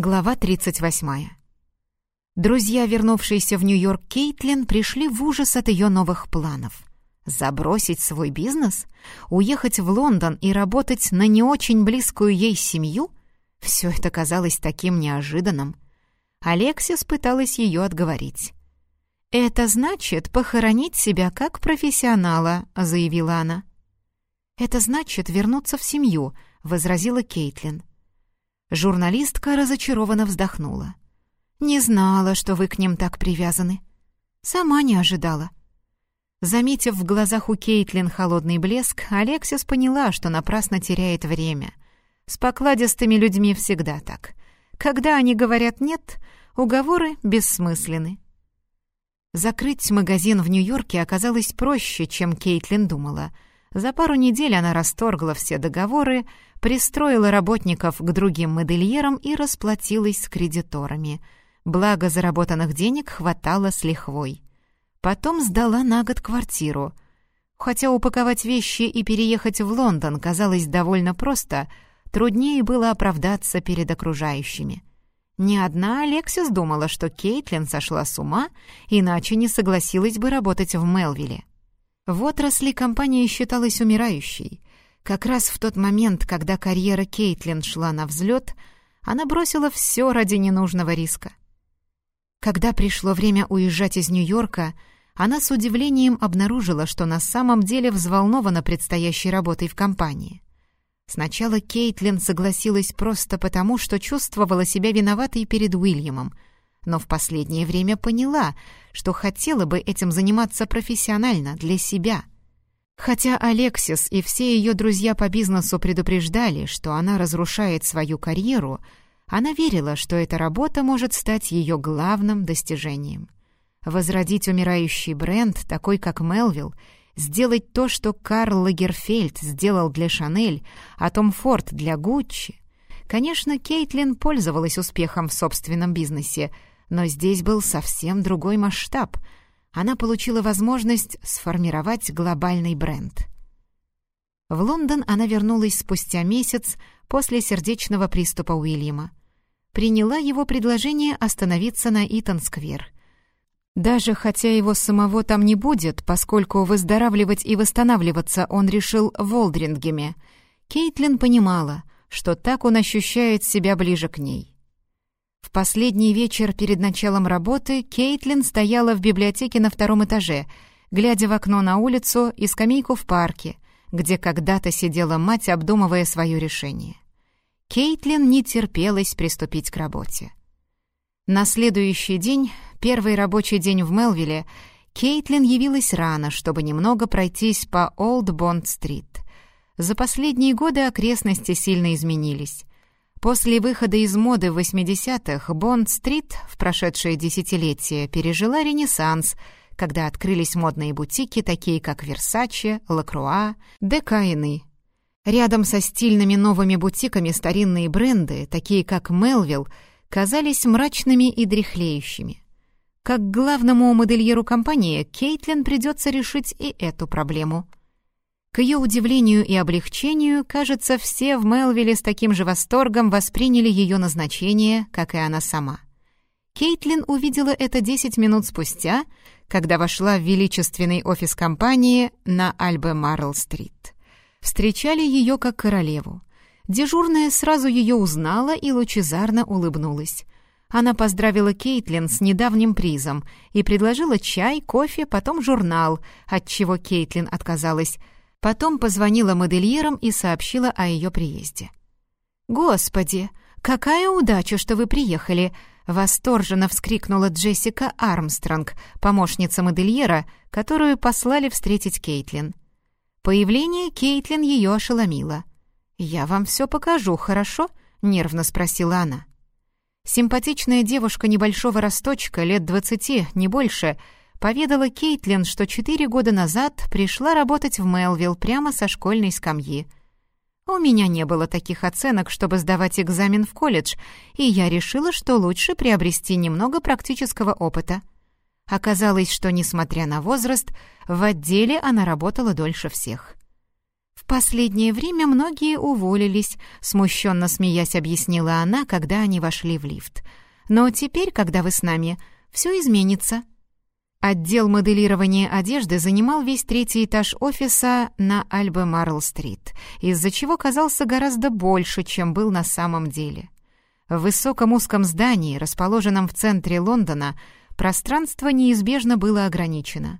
Глава 38. Друзья, вернувшиеся в Нью-Йорк Кейтлин, пришли в ужас от ее новых планов. Забросить свой бизнес? Уехать в Лондон и работать на не очень близкую ей семью? Все это казалось таким неожиданным. Алексис пыталась ее отговорить. «Это значит похоронить себя как профессионала», — заявила она. «Это значит вернуться в семью», — возразила Кейтлин. Журналистка разочарованно вздохнула. «Не знала, что вы к ним так привязаны. Сама не ожидала». Заметив в глазах у Кейтлин холодный блеск, Алексис поняла, что напрасно теряет время. С покладистыми людьми всегда так. Когда они говорят «нет», уговоры бессмысленны. Закрыть магазин в Нью-Йорке оказалось проще, чем Кейтлин думала — за пару недель она расторгла все договоры, пристроила работников к другим модельерам и расплатилась с кредиторами. Благо заработанных денег хватало с лихвой. Потом сдала на год квартиру. Хотя упаковать вещи и переехать в Лондон казалось довольно просто, труднее было оправдаться перед окружающими. Ни одна Алексис думала, что Кейтлин сошла с ума, иначе не согласилась бы работать в Мелвилле. В отрасли компания считалась умирающей. Как раз в тот момент, когда карьера Кейтлин шла на взлет, она бросила все ради ненужного риска. Когда пришло время уезжать из Нью-Йорка, она с удивлением обнаружила, что на самом деле взволнована предстоящей работой в компании. Сначала Кейтлин согласилась просто потому, что чувствовала себя виноватой перед Уильямом — но в последнее время поняла, что хотела бы этим заниматься профессионально, для себя. Хотя Алексис и все ее друзья по бизнесу предупреждали, что она разрушает свою карьеру, она верила, что эта работа может стать ее главным достижением. Возродить умирающий бренд, такой как Мелвилл, сделать то, что Карл Лагерфельд сделал для Шанель, а Том Форд для Гуччи. Конечно, Кейтлин пользовалась успехом в собственном бизнесе — но здесь был совсем другой масштаб. Она получила возможность сформировать глобальный бренд. В Лондон она вернулась спустя месяц после сердечного приступа Уильяма. Приняла его предложение остановиться на Итон-сквер. Даже хотя его самого там не будет, поскольку выздоравливать и восстанавливаться он решил в Олдрингеме, Кейтлин понимала, что так он ощущает себя ближе к ней. В последний вечер перед началом работы Кейтлин стояла в библиотеке на втором этаже, глядя в окно на улицу и скамейку в парке, где когда-то сидела мать, обдумывая свое решение. Кейтлин не терпелась приступить к работе. На следующий день, первый рабочий день в Мелвилле, Кейтлин явилась рано, чтобы немного пройтись по Олд Бонд-стрит. За последние годы окрестности сильно изменились. После выхода из моды в 80-х Бонд-стрит в прошедшее десятилетие пережила ренессанс, когда открылись модные бутики, такие как Versace, Лакруа, Декайны. Рядом со стильными новыми бутиками старинные бренды, такие как Melville, казались мрачными и дряхлеющими. Как главному модельеру компании Кейтлин придется решить и эту проблему — к ее удивлению и облегчению, кажется, все в Мелвилле с таким же восторгом восприняли ее назначение, как и она сама. Кейтлин увидела это 10 минут спустя, когда вошла в величественный офис компании на Альбе-Марл-стрит. Встречали ее как королеву. Дежурная сразу ее узнала и лучезарно улыбнулась. Она поздравила Кейтлин с недавним призом и предложила чай, кофе, потом журнал, от чего Кейтлин отказалась — Потом позвонила модельерам и сообщила о ее приезде. «Господи, какая удача, что вы приехали!» — восторженно вскрикнула Джессика Армстронг, помощница модельера, которую послали встретить Кейтлин. Появление Кейтлин ее ошеломило. «Я вам все покажу, хорошо?» — нервно спросила она. Симпатичная девушка небольшого росточка, лет двадцати, не больше — поведала Кейтлин, что четыре года назад пришла работать в Мелвилл прямо со школьной скамьи. У меня не было таких оценок, чтобы сдавать экзамен в колледж, и я решила, что лучше приобрести немного практического опыта. Оказалось, что, несмотря на возраст, в отделе она работала дольше всех. В последнее время многие уволились, смущенно смеясь объяснила она, когда они вошли в лифт. Но теперь, когда вы с нами, все изменится. Отдел моделирования одежды занимал весь третий этаж офиса на Альбе-Марл-стрит, из-за чего казался гораздо больше, чем был на самом деле. В высоком узком здании, расположенном в центре Лондона, пространство неизбежно было ограничено.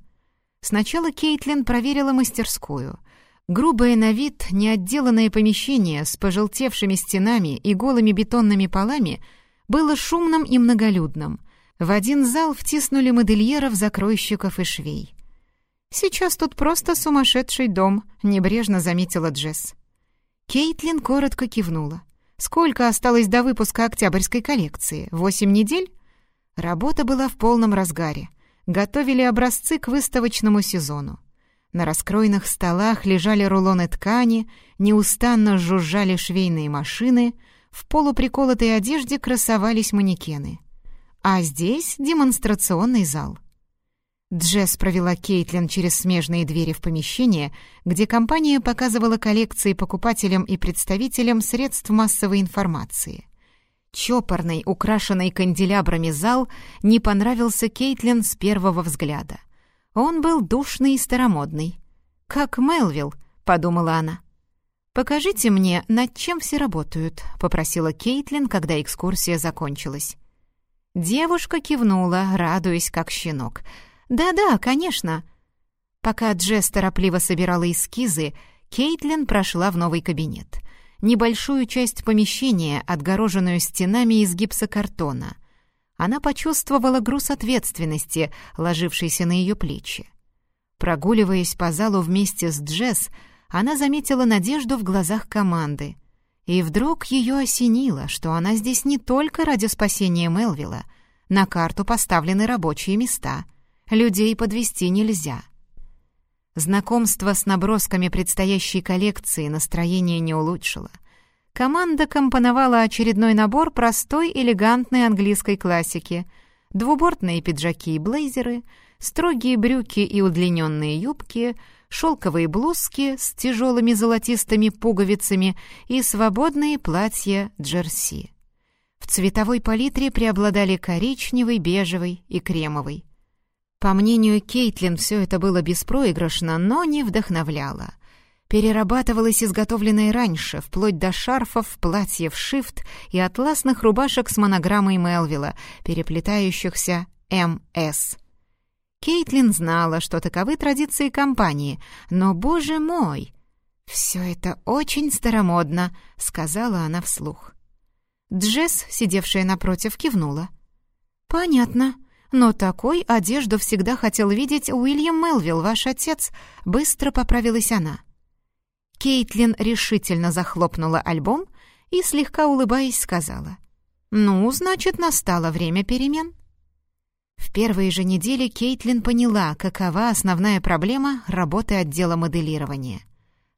Сначала Кейтлин проверила мастерскую. Грубое на вид, неотделанное помещение с пожелтевшими стенами и голыми бетонными полами было шумным и многолюдным — в один зал втиснули модельеров, закройщиков и швей. «Сейчас тут просто сумасшедший дом», — небрежно заметила Джесс. Кейтлин коротко кивнула. «Сколько осталось до выпуска октябрьской коллекции? Восемь недель?» Работа была в полном разгаре. Готовили образцы к выставочному сезону. На раскроенных столах лежали рулоны ткани, неустанно жужжали швейные машины, в полуприколотой одежде красовались манекены — а здесь демонстрационный зал. Джесс провела Кейтлин через смежные двери в помещение, где компания показывала коллекции покупателям и представителям средств массовой информации. Чопорный, украшенный канделябрами зал не понравился Кейтлин с первого взгляда. Он был душный и старомодный. «Как Мелвилл», — подумала она. «Покажите мне, над чем все работают», — попросила Кейтлин, когда экскурсия закончилась. Девушка кивнула, радуясь как щенок. «Да-да, конечно». Пока Джесс торопливо собирала эскизы, Кейтлин прошла в новый кабинет. Небольшую часть помещения, отгороженную стенами из гипсокартона. Она почувствовала груз ответственности, ложившийся на ее плечи. Прогуливаясь по залу вместе с Джесс, она заметила надежду в глазах команды — и вдруг ее осенило, что она здесь не только ради спасения Мелвилла. На карту поставлены рабочие места. Людей подвести нельзя. Знакомство с набросками предстоящей коллекции настроение не улучшило. Команда компоновала очередной набор простой элегантной английской классики. Двубортные пиджаки и блейзеры, строгие брюки и удлиненные юбки — шелковые блузки с тяжелыми золотистыми пуговицами и свободные платья джерси. В цветовой палитре преобладали коричневый, бежевый и кремовый. По мнению Кейтлин, все это было беспроигрышно, но не вдохновляло. Перерабатывалось изготовленное раньше, вплоть до шарфов, платьев шифт и атласных рубашек с монограммой Мелвилла, переплетающихся «МС». Кейтлин знала, что таковы традиции компании, но, боже мой, «Все это очень старомодно», — сказала она вслух. Джесс, сидевшая напротив, кивнула. «Понятно. Но такой одежду всегда хотел видеть Уильям Мелвилл, ваш отец», — быстро поправилась она. Кейтлин решительно захлопнула альбом и, слегка улыбаясь, сказала. «Ну, значит, настало время перемен». В первые же недели Кейтлин поняла, какова основная проблема работы отдела моделирования.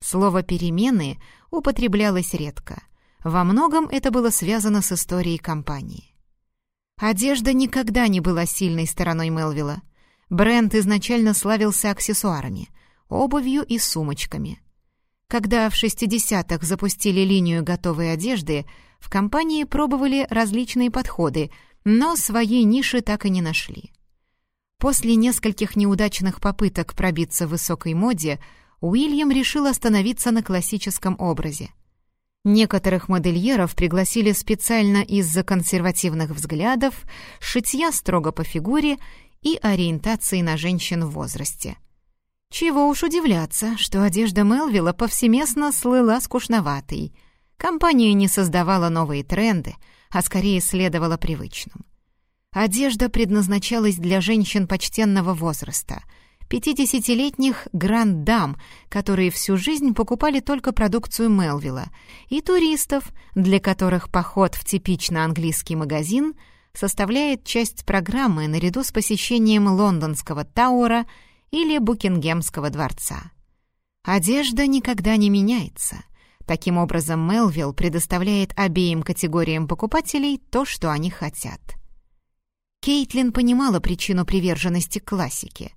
Слово «перемены» употреблялось редко. Во многом это было связано с историей компании. Одежда никогда не была сильной стороной Мелвилла. Бренд изначально славился аксессуарами, обувью и сумочками. Когда в 60-х запустили линию готовой одежды, в компании пробовали различные подходы — но своей ниши так и не нашли. После нескольких неудачных попыток пробиться в высокой моде, Уильям решил остановиться на классическом образе. Некоторых модельеров пригласили специально из-за консервативных взглядов, шитья строго по фигуре и ориентации на женщин в возрасте. Чего уж удивляться, что одежда Мелвилла повсеместно слыла скучноватой. Компания не создавала новые тренды — а скорее следовало привычным. Одежда предназначалась для женщин почтенного возраста, пятидесятилетних гранд-дам, которые всю жизнь покупали только продукцию Мелвилла, и туристов, для которых поход в типично английский магазин составляет часть программы наряду с посещением лондонского Тауэра или Букингемского дворца. Одежда никогда не меняется — Таким образом, Мелвилл предоставляет обеим категориям покупателей то, что они хотят. Кейтлин понимала причину приверженности к классике.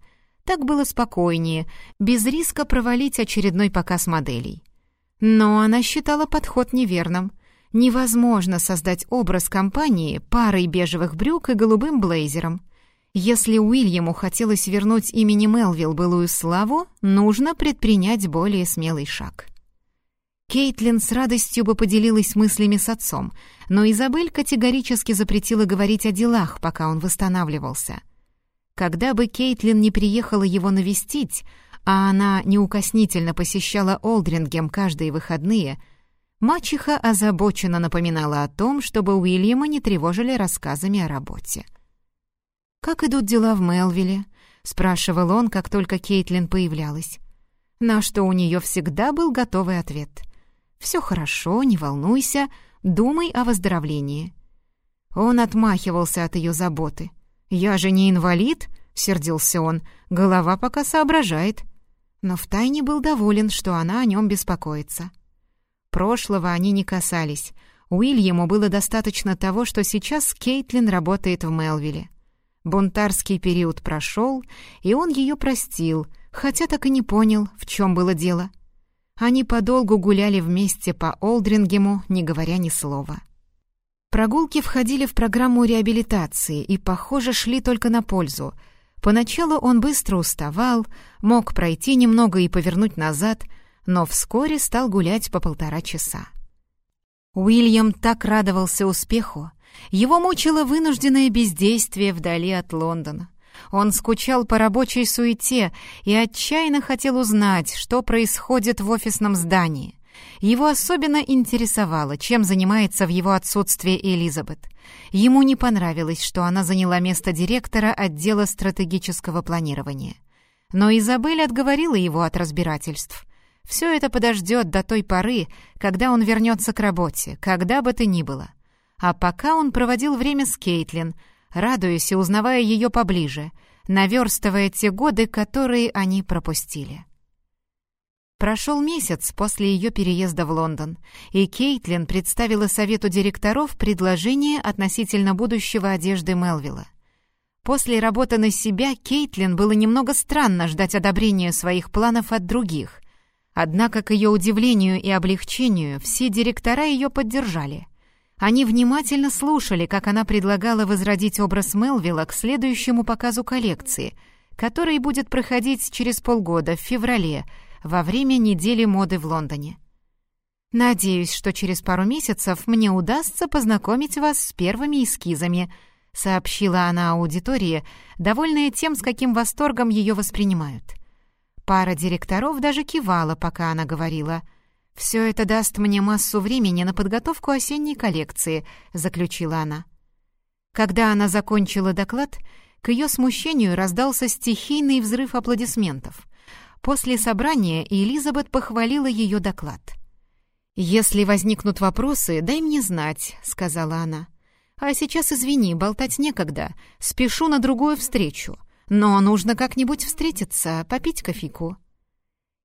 Так было спокойнее, без риска провалить очередной показ моделей. Но она считала подход неверным. Невозможно создать образ компании парой бежевых брюк и голубым блейзером. Если Уильяму хотелось вернуть имени Мелвилл былую славу, нужно предпринять более смелый шаг. Кейтлин с радостью бы поделилась мыслями с отцом, но Изабель категорически запретила говорить о делах, пока он восстанавливался. Когда бы Кейтлин не приехала его навестить, а она неукоснительно посещала Олдрингем каждые выходные, мачеха озабоченно напоминала о том, чтобы Уильяма не тревожили рассказами о работе. «Как идут дела в Мелвилле?» — спрашивал он, как только Кейтлин появлялась. На что у нее всегда был готовый ответ — все хорошо, не волнуйся, думай о выздоровлении». Он отмахивался от ее заботы. «Я же не инвалид», — сердился он, — «голова пока соображает». Но втайне был доволен, что она о нем беспокоится. Прошлого они не касались. Уильяму было достаточно того, что сейчас Кейтлин работает в Мелвилле. Бунтарский период прошел, и он ее простил, хотя так и не понял, в чем было дело — они подолгу гуляли вместе по Олдрингему, не говоря ни слова. Прогулки входили в программу реабилитации и, похоже, шли только на пользу. Поначалу он быстро уставал, мог пройти немного и повернуть назад, но вскоре стал гулять по полтора часа. Уильям так радовался успеху. Его мучило вынужденное бездействие вдали от Лондона. Он скучал по рабочей суете и отчаянно хотел узнать, что происходит в офисном здании. Его особенно интересовало, чем занимается в его отсутствие Элизабет. Ему не понравилось, что она заняла место директора отдела стратегического планирования. Но Изабель отговорила его от разбирательств. Все это подождет до той поры, когда он вернется к работе, когда бы то ни было. А пока он проводил время с Кейтлин — радуясь и узнавая ее поближе, наверстывая те годы, которые они пропустили. Прошел месяц после ее переезда в Лондон, и Кейтлин представила совету директоров предложение относительно будущего одежды Мелвилла. После работы на себя Кейтлин было немного странно ждать одобрения своих планов от других. Однако, к ее удивлению и облегчению, все директора ее поддержали — они внимательно слушали, как она предлагала возродить образ Мелвилла к следующему показу коллекции, который будет проходить через полгода, в феврале, во время недели моды в Лондоне. «Надеюсь, что через пару месяцев мне удастся познакомить вас с первыми эскизами», сообщила она аудитории, довольная тем, с каким восторгом ее воспринимают. Пара директоров даже кивала, пока она говорила — «Все это даст мне массу времени на подготовку осенней коллекции», — заключила она. Когда она закончила доклад, к ее смущению раздался стихийный взрыв аплодисментов. После собрания Элизабет похвалила ее доклад. «Если возникнут вопросы, дай мне знать», — сказала она. «А сейчас, извини, болтать некогда. Спешу на другую встречу. Но нужно как-нибудь встретиться, попить кофейку».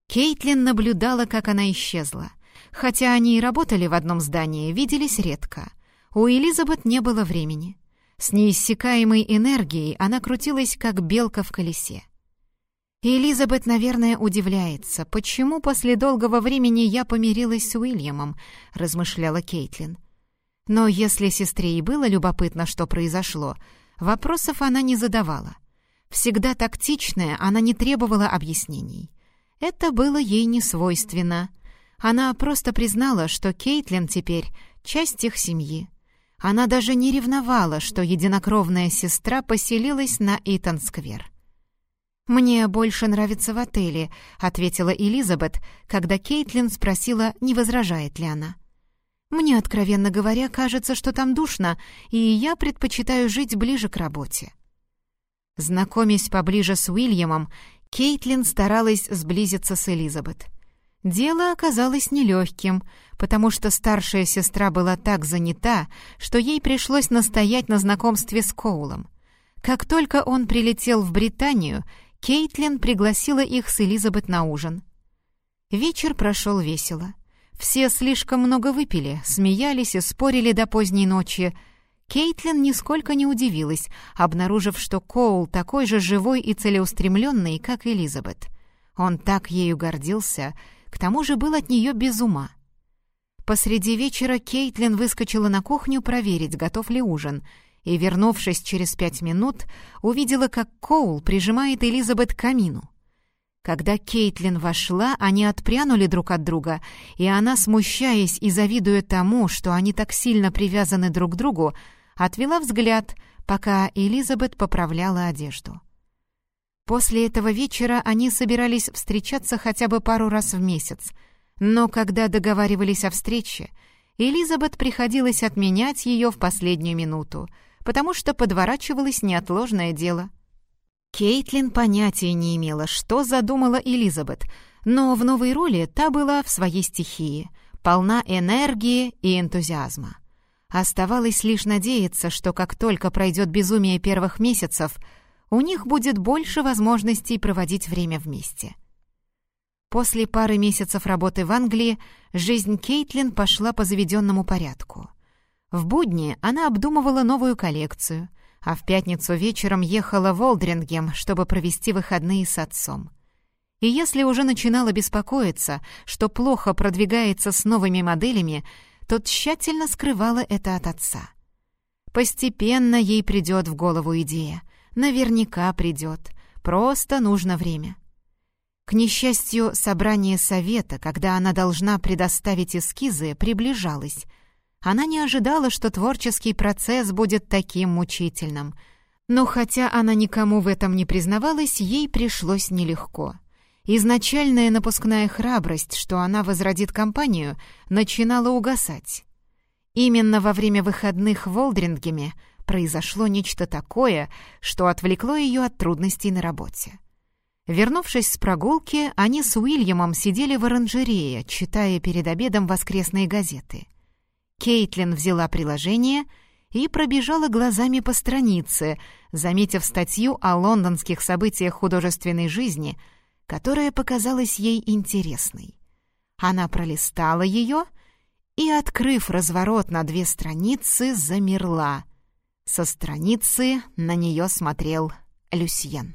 Кейтлин наблюдала, как она исчезла. Хотя они и работали в одном здании, виделись редко. У Элизабет не было времени. С неиссякаемой энергией она крутилась, как белка в колесе. Элизабет, наверное, удивляется, почему после долгого времени я помирилась с Уильямом, размышляла Кейтлин. Но если сестре и было любопытно, что произошло, вопросов она не задавала. Всегда тактичная, она не требовала объяснений. Это было ей не свойственно. Она просто признала, что Кейтлин теперь часть их семьи. Она даже не ревновала, что единокровная сестра поселилась на Итан-сквер. «Мне больше нравится в отеле», — ответила Элизабет, когда Кейтлин спросила, не возражает ли она. «Мне, откровенно говоря, кажется, что там душно, и я предпочитаю жить ближе к работе». Знакомясь поближе с Уильямом, Кейтлин старалась сблизиться с Элизабет. Дело оказалось нелегким, потому что старшая сестра была так занята, что ей пришлось настоять на знакомстве с Коулом. Как только он прилетел в Британию, Кейтлин пригласила их с Элизабет на ужин. Вечер прошел весело. Все слишком много выпили, смеялись и спорили до поздней ночи. Кейтлин нисколько не удивилась, обнаружив, что Коул такой же живой и целеустремленный, как Элизабет. Он так ею гордился, к тому же был от нее без ума. Посреди вечера Кейтлин выскочила на кухню проверить, готов ли ужин, и, вернувшись через пять минут, увидела, как Коул прижимает Элизабет к камину. Когда Кейтлин вошла, они отпрянули друг от друга, и она, смущаясь и завидуя тому, что они так сильно привязаны друг к другу, отвела взгляд, пока Элизабет поправляла одежду. После этого вечера они собирались встречаться хотя бы пару раз в месяц, но когда договаривались о встрече, Элизабет приходилось отменять ее в последнюю минуту, потому что подворачивалось неотложное дело — Кейтлин понятия не имела, что задумала Элизабет, но в новой роли та была в своей стихии, полна энергии и энтузиазма. Оставалось лишь надеяться, что как только пройдет безумие первых месяцев, у них будет больше возможностей проводить время вместе. После пары месяцев работы в Англии жизнь Кейтлин пошла по заведенному порядку. В будни она обдумывала новую коллекцию, а в пятницу вечером ехала в Олдрингем, чтобы провести выходные с отцом. И если уже начинала беспокоиться, что плохо продвигается с новыми моделями, то тщательно скрывала это от отца. Постепенно ей придет в голову идея. Наверняка придет. Просто нужно время. К несчастью, собрание совета, когда она должна предоставить эскизы, приближалось — она не ожидала, что творческий процесс будет таким мучительным. Но хотя она никому в этом не признавалась, ей пришлось нелегко. Изначальная напускная храбрость, что она возродит компанию, начинала угасать. Именно во время выходных в Олдрингеме произошло нечто такое, что отвлекло ее от трудностей на работе. Вернувшись с прогулки, они с Уильямом сидели в оранжерее, читая перед обедом воскресные газеты — Кейтлин взяла приложение и пробежала глазами по странице, заметив статью о лондонских событиях художественной жизни, которая показалась ей интересной. Она пролистала ее и, открыв разворот на две страницы, замерла. Со страницы на нее смотрел Люсьен.